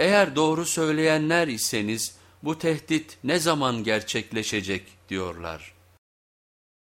Eğer doğru söyleyenler iseniz bu tehdit ne zaman gerçekleşecek diyorlar.